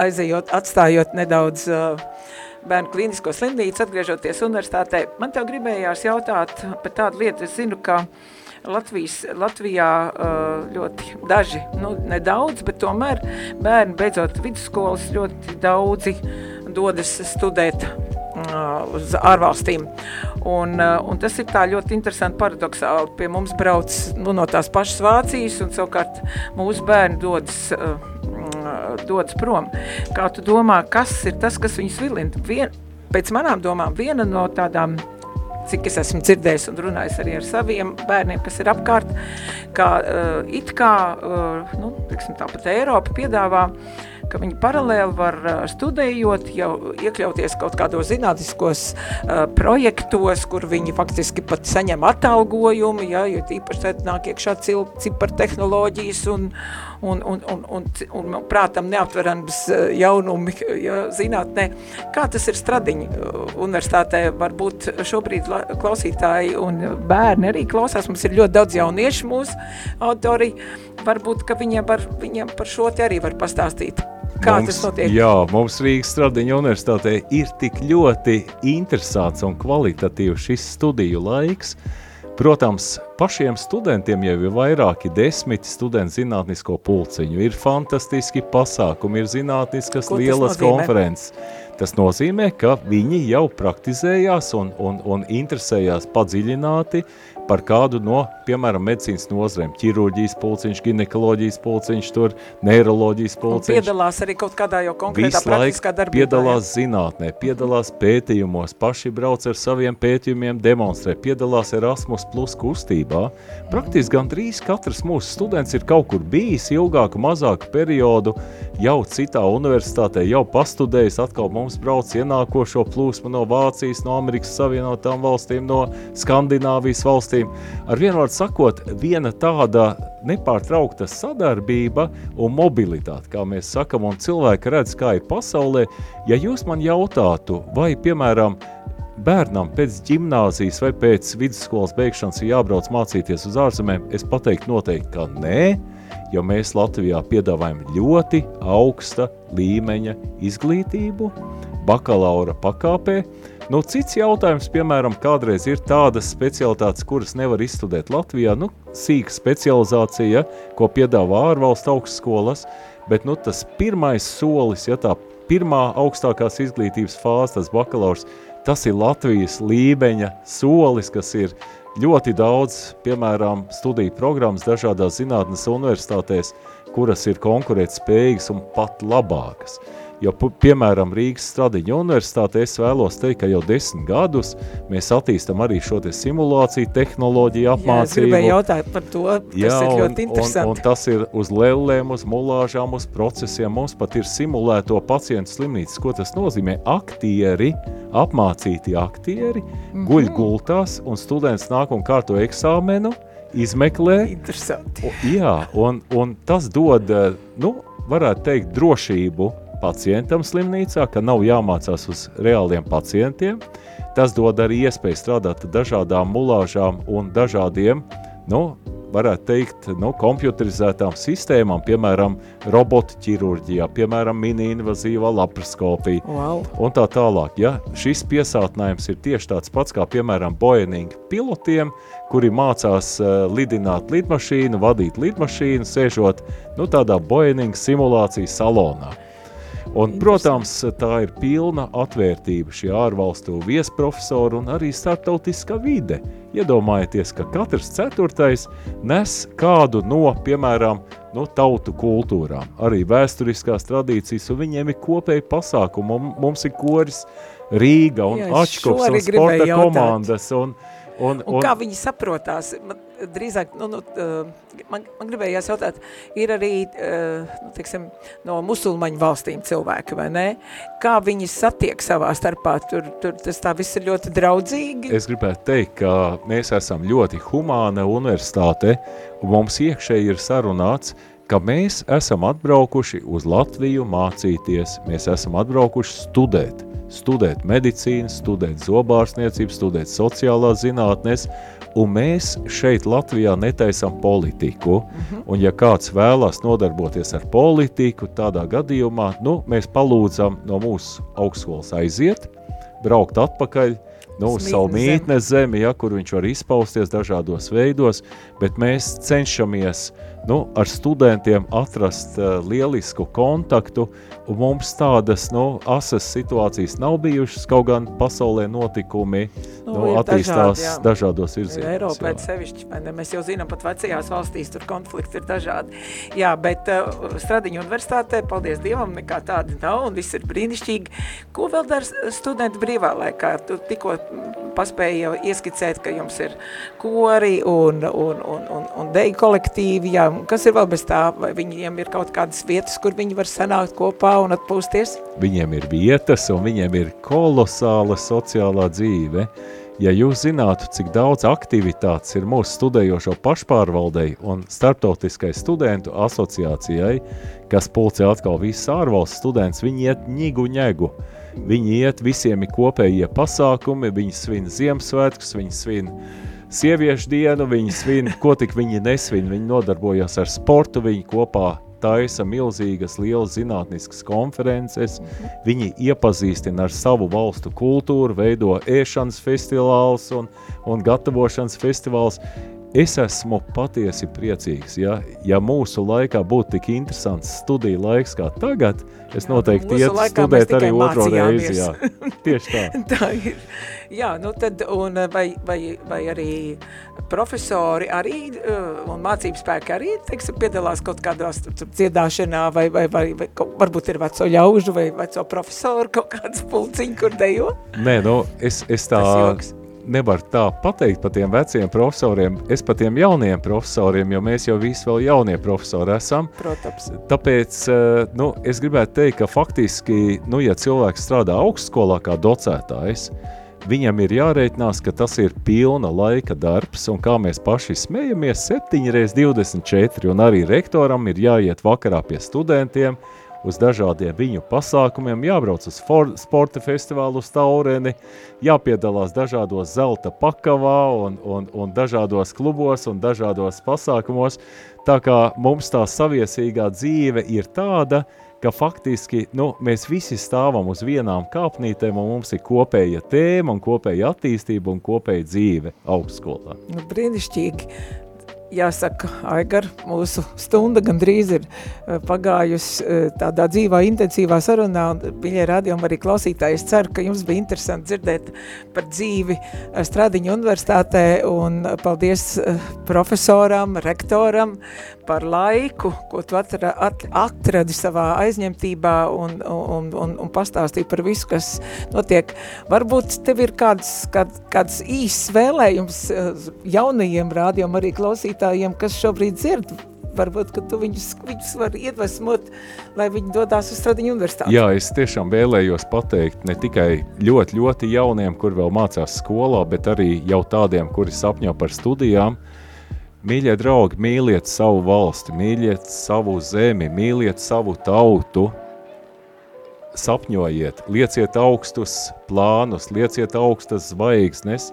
aizejot, atstājot nedaudz uh, bērnu klīnisko slimnīcu, atgriežoties universitātē, man tev gribējās jautāt par tādu lietu, es zinu, ka Latvijas, Latvijā uh, ļoti daži, nu nedaudz, bet tomēr bērni beidzot vidusskolas ļoti daudzi dodas studēt uz ārvalstīm. Un, uh, un tas ir tā ļoti interesanti paradoxāli. Pie mums brauc nu, no tās pašas Vācijas, un savukārt mūsu bērni dodas, uh, dodas prom. Kā tu domā, kas ir tas, kas viņus vilina? Vien, pēc manām domām, viena no tādām cik es esmu dzirdējis un runājis arī ar saviem bērniem, kas ir apkārt, ka uh, it kā, uh, nu, tiksim, tāpat Eiropa piedāvā, ka viņi paralēli var studējot, jau iekļauties kaut kādos zinātniskos uh, projektos, kur viņi faktiski pat saņem atalgojumu, ja, jo tīpaši tad nāk iekšā cipartehnoloģijas un, un, un, un, un, un, un prātam neaptverams jaunumi ja, zinātnē. Kā tas ir stradiņi universitātē? Varbūt šobrīd la- klausītāji un bērni arī klausās, mums ir ļoti daudz jauniešu mūsu autori, varbūt, ka viņiem, var, viņiem par šo te arī var pastāstīt. Kā mums, tas notiek? Jā, mums Rīgas Stradiņa universitātē ir tik ļoti interesants un kvalitatīvs šis studiju laiks. Protams, pašiem studentiem jau ir vairāki desmiti studentu zinātnisko pulciņu. Ir fantastiski pasākumi, ir zinātniskas Ko tas lielas nozīmē? konferences. Tas nozīmē, ka viņi jau praktizējās un, un, un interesējās padziļināti par kādu no, piemēram, medicīnas nozarēm. Ķirurģijas pulciņš, ginekoloģijas pulciņš, tur neiroloģijas Un pulciņš. piedalās arī kaut kādā jau konkrētā Visu praktiskā darbībā. piedalās zinātnē, piedalās pētījumos, paši brauc ar saviem pētījumiem, demonstrē, piedalās Erasmus plus kustībā. Praktiski gandrīz katrs mūsu students ir kaut kur bijis ilgāku, mazāku periodu, jau citā universitātē, jau pastudējis, atkal mums brauc ienākošo plūsmu no Vācijas, no Amerikas Savienotām valstīm, no Skandināvijas valstīm. Ar vienu vārdu sakot, viena tāda nepārtraukta sadarbība un mobilitāte, kā mēs sakam, un cilvēki redz, kā ir pasaulē. Ja jūs man jautātu, vai, piemēram, bērnam pēc gimnāzijas vai pēc vidusskolas beigšanas ir jābrauc mācīties uz ārzemēm, es pateiktu noteikti, ka nē, jo mēs Latvijā piedāvājam ļoti augsta līmeņa izglītību, bakalaura pakāpē. Nu, cits jautājums, piemēram, kādreiz ir tādas specialitātes, kuras nevar izstudēt Latvijā, nu, sīka specializācija, ko piedāvā ārvalstu augstskolas, bet nu, tas pirmais solis, ja tā pirmā augstākās izglītības fāze, tas bakalaurs, tas ir Latvijas līmeņa solis, kas ir ļoti daudz, piemēram, studiju programmas dažādās zinātnes universitātēs, kuras ir konkurētspējīgas un pat labākas. Jo, piemēram, Rīgas Stradiņa universitāte es vēlos teikt, ka jau desmit gadus mēs attīstam arī šo te simulāciju tehnoloģiju Jā, apmācību. gribēju jautāt par to, tas ir ļoti un, interesanti. un tas ir uz lellēm, uz mulāžām, uz procesiem. Mums pat ir simulēto pacientu slimnīcas. Ko tas nozīmē? Aktieri, apmācīti aktieri, mm. -hmm. guļ gultās, un students nāk un kārto eksāmenu, izmeklē. Interesanti. U- Jā, un, un tas dod, eh, nu, varētu teikt, drošību pacientam slimnīcā, ka nav jāmācās uz reāliem pacientiem. Tas dod arī iespēju strādāt dažādām mulāžām un dažādiem, nu, varētu teikt, nu, kompjuterizētām sistēmām, piemēram, robotu ķirurģijā, piemēram, mini-invazīvā laparoskopija Wow. un tā tālāk. Ja? Šis piesātnējums ir tieši tāds pats kā, piemēram, Boeing pilotiem, kuri mācās uh, lidināt lidmašīnu, vadīt lidmašīnu, sēžot nu, tādā Boeing simulācijas salonā. Un, protams, tā ir pilna atvērtība šī ārvalstu viesprofesora un arī starptautiskā vide. Iedomājieties, ka katrs ceturtais nes kādu no, piemēram, no tautu kultūrām, arī vēsturiskās tradīcijas, un viņiem ir kopēji pasākumi. Mum- Mums ir koris Rīga un Jā, Ačkops un sporta jautāt. komandas. Un, un, Un kā viņi saprotās? Man, drīzāk, nu, nu, uh, man, man gribējās jautāt, ir arī, uh, nu, teiksim, no musulmaņu valstīm cilvēki, vai ne? Kā viņi satiek savā starpā? Tur, tur tas tā viss ir ļoti draudzīgi. Es gribētu teikt, ka mēs esam ļoti humāna universitāte, un mums iekšēji ir sarunāts, ka mēs esam atbraukuši uz Latviju mācīties, mēs esam atbraukuši studēt. Studēt medicīnu, studēt zobārstniecību, studēt sociālās zinātnes, un mēs šeit Latvijā netaisam politiku. Un ja kāds vēlas nodarboties ar politiku, tādā gadījumā, nu, mēs palūdzam no mūsu augstskolas aiziet, braukt atpakaļ, nu, uz savu Mītnes zemi. ja, kur viņš var izpausties dažādos veidos, bet mēs cenšamies nu, ar studentiem atrast uh, lielisku kontaktu, un mums tādas nu, asas situācijas nav bijušas, kaut gan pasaulē notikumi Nu, nu, attīstās dažādi, jā. dažādos virzienos. Eiropā ir sevišķi? Mēs jau zinām, pat vecajās valstīs tur konflikts ir dažādi. Jā, bet uh, Stradiņa universitātē, paldies Dievam, nekā tāda nav, un viss ir brīnišķīgi. Ko vēl dara studenti brīvā laikā? Tu tikko paspēji jau ieskicēt, ka jums ir kori un, un, un, un, un deju kolektīvi, jā, un kas ir vēl bez tā? Vai viņiem ir kaut kādas vietas, kur viņi var sanākt kopā un atpūsties? Viņiem ir vietas un viņiem ir kolosāla sociālā dzīve. Ja jūs zinātu, cik daudz aktivitātes ir mūsu studējošo pašpārvaldei un starptautiskai studentu asociācijai, kas pulcē atkal visas ārvalsts students, viņi iet ņigu ņegu. Viņi iet, visiem ir kopējie pasākumi, viņi svin Ziemassvētkus, viņi svin sieviešu dienu, viņi svin, ko tik viņi nesvin, viņi nodarbojas ar sportu, viņi kopā taisa milzīgas, lielas zinātniskas konferences, viņi iepazīstina ar savu valstu kultūru, veido ēšanas festivāls un, un gatavošanas festivāls. Es esmu patiesi priecīgs, ja, ja mūsu laikā būtu tik interesants studiju laiks kā tagad, es noteikti ietu studēt arī otro reizi, jā. Tieši tā. Tā ir. Jā, nu tad, un vai, vai, vai arī profesori arī, uh, un mācības spēki arī, teiksim, piedalās kaut kādās dziedāšanā, vai, vai, vai, vai varbūt ir veco ļaužu vai veco profesoru kaut kāds pulciņi, kur dejo? Nē, nu, es, es tā Tas joks. Nevaru tā pateikt par tiem veciem profesoriem, es par tiem jauniem profesoriem, jo mēs jau visi vēl jaunie profesori esam. Protams. Tāpēc eh, nu, es gribētu teikt, ka faktiski, nu, ja cilvēks strādā augstskolā kā docētājs, viņam ir jārēķinās, ka tas ir pilna laika darbs, un kā mēs paši smejamies, 7 reiz 24, un arī rektoram ir jāiet vakarā pie studentiem, uz dažādiem viņu pasākumiem, jābrauc uz for, sporta festivālu uz Taureni, jāpiedalās dažādos zelta pakavā un, un, un dažādos klubos un dažādos pasākumos. Tā kā mums tā saviesīgā dzīve ir tāda, ka faktiski nu, mēs visi stāvam uz vienām kāpnītēm un mums ir kopēja tēma un kopēja attīstība un kopēja dzīve augstskolā. Nu, brīnišķīgi. Jāsaka, Aigar, mūsu stunda gandrīz ir eh, pagājusi eh, tādā dzīvā, intensīvā sarunā, un piļie radiom arī klausītāji, es ceru, ka jums bija interesanti dzirdēt par dzīvi eh, Stradiņa universitātē, un paldies profesoram, rektoram par laiku, ko tu atra, at, atradi savā aizņemtībā un, un, un, un pastāstīji par visu, kas notiek. Varbūt tev ir kāds, kād, kāds īsts vēlējums eh, jaunajiem rādījumam arī klausītājiem, kas šobrīd dzird varbūt, tu viņus, viņus var iedvesmot, lai viņi dodās uz Stradiņu universitāti. Jā, es tiešām vēlējos pateikt ne tikai ļoti, ļoti jauniem, kur vēl mācās skolā, bet arī jau tādiem, kuri sapņo par studijām. Mīļie draugi, mīliet savu valsti, mīliet savu zemi, mīliet savu tautu, sapņojiet, lieciet augstus plānus, lieciet augstas zvaigznes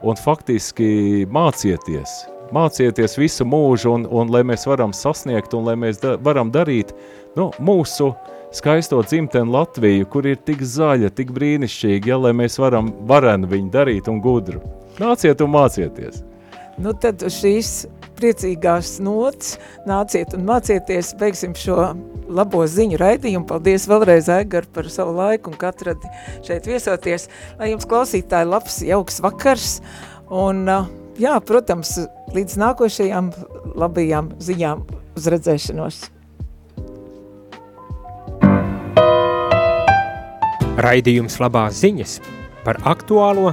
un faktiski mācieties, mācieties visu mūžu un, un lai mēs varam sasniegt un lai mēs da, varam darīt nu, mūsu skaisto dzimteni Latviju, kur ir tik zaļa, tik brīnišķīga, ja, lai mēs varam varenu viņu darīt un gudru. Nāciet un mācieties! Nu tad šīs priecīgās nots nāciet un mācieties, beigsim šo labo ziņu raidījumu. Paldies vēlreiz, Aigar, par savu laiku un katru šeit viesoties. Lai jums klausītāji labs, jauks vakars un, jā, protams, līdz nākošajām labajām ziņām uz redzēšanos. Raidījums labās ziņas par aktuālo